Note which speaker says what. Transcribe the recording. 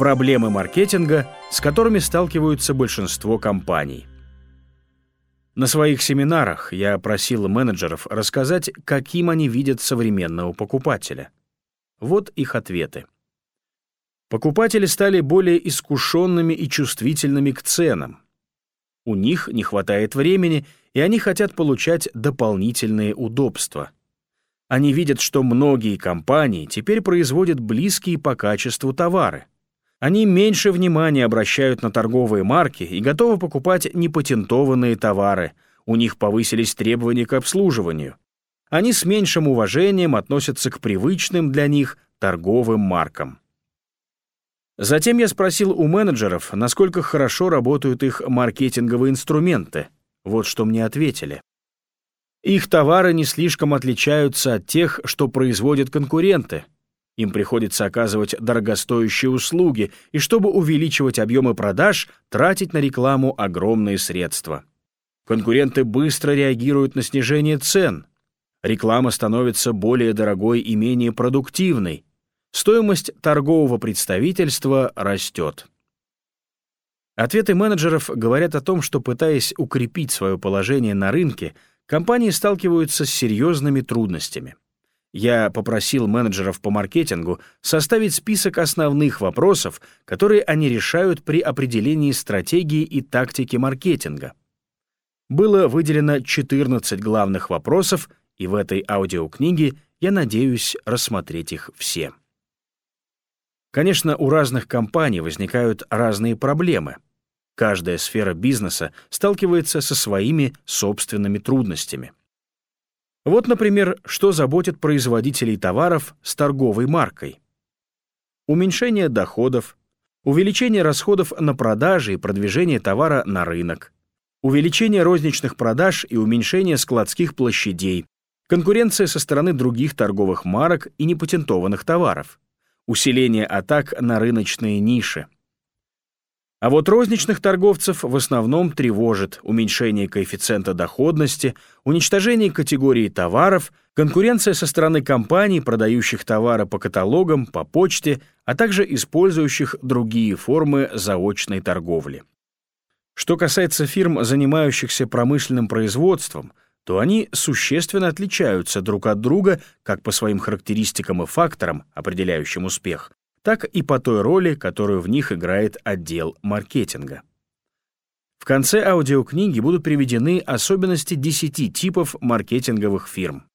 Speaker 1: Проблемы маркетинга, с которыми сталкиваются большинство компаний. На своих семинарах я просил менеджеров рассказать, каким они видят современного покупателя. Вот их ответы. Покупатели стали более искушенными и чувствительными к ценам. У них не хватает времени, и они хотят получать дополнительные удобства. Они видят, что многие компании теперь производят близкие по качеству товары. Они меньше внимания обращают на торговые марки и готовы покупать непатентованные товары. У них повысились требования к обслуживанию. Они с меньшим уважением относятся к привычным для них торговым маркам. Затем я спросил у менеджеров, насколько хорошо работают их маркетинговые инструменты. Вот что мне ответили. Их товары не слишком отличаются от тех, что производят конкуренты. Им приходится оказывать дорогостоящие услуги, и чтобы увеличивать объемы продаж, тратить на рекламу огромные средства. Конкуренты быстро реагируют на снижение цен. Реклама становится более дорогой и менее продуктивной, Стоимость торгового представительства растет. Ответы менеджеров говорят о том, что пытаясь укрепить свое положение на рынке, компании сталкиваются с серьезными трудностями. Я попросил менеджеров по маркетингу составить список основных вопросов, которые они решают при определении стратегии и тактики маркетинга. Было выделено 14 главных вопросов, и в этой аудиокниге я надеюсь рассмотреть их все. Конечно, у разных компаний возникают разные проблемы. Каждая сфера бизнеса сталкивается со своими собственными трудностями. Вот, например, что заботит производителей товаров с торговой маркой. Уменьшение доходов, увеличение расходов на продажи и продвижение товара на рынок, увеличение розничных продаж и уменьшение складских площадей, конкуренция со стороны других торговых марок и непатентованных товаров, усиление атак на рыночные ниши. А вот розничных торговцев в основном тревожит уменьшение коэффициента доходности, уничтожение категории товаров, конкуренция со стороны компаний, продающих товары по каталогам, по почте, а также использующих другие формы заочной торговли. Что касается фирм, занимающихся промышленным производством – то они существенно отличаются друг от друга как по своим характеристикам и факторам, определяющим успех, так и по той роли, которую в них играет отдел маркетинга. В конце аудиокниги будут приведены особенности 10 типов маркетинговых фирм.